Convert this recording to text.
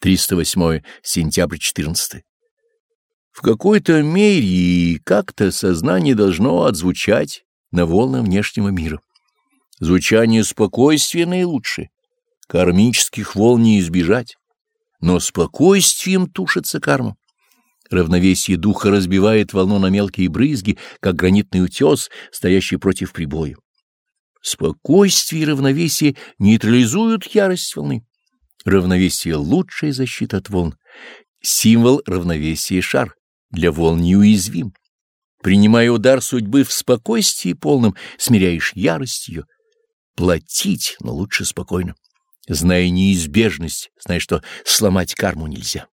308 сентябрь 14. В какой-то мере и как-то сознание должно отзвучать на волнах внешнего мира. Звучание спокойствия наилучшее. Кармических волн не избежать, но спокойствием тушится карма. Равновесие духа разбивает волну на мелкие брызги, как гранитный утес, стоящий против прибоя. Спокойствие и равновесие нейтрализуют ярость волны. Равновесие — лучшая защита от волн. Символ равновесия — шар, для волн неуязвим. Принимая удар судьбы в спокойствии полном, смиряешь ярость ее. Платить, но лучше спокойно. Зная неизбежность, зная, что сломать карму нельзя.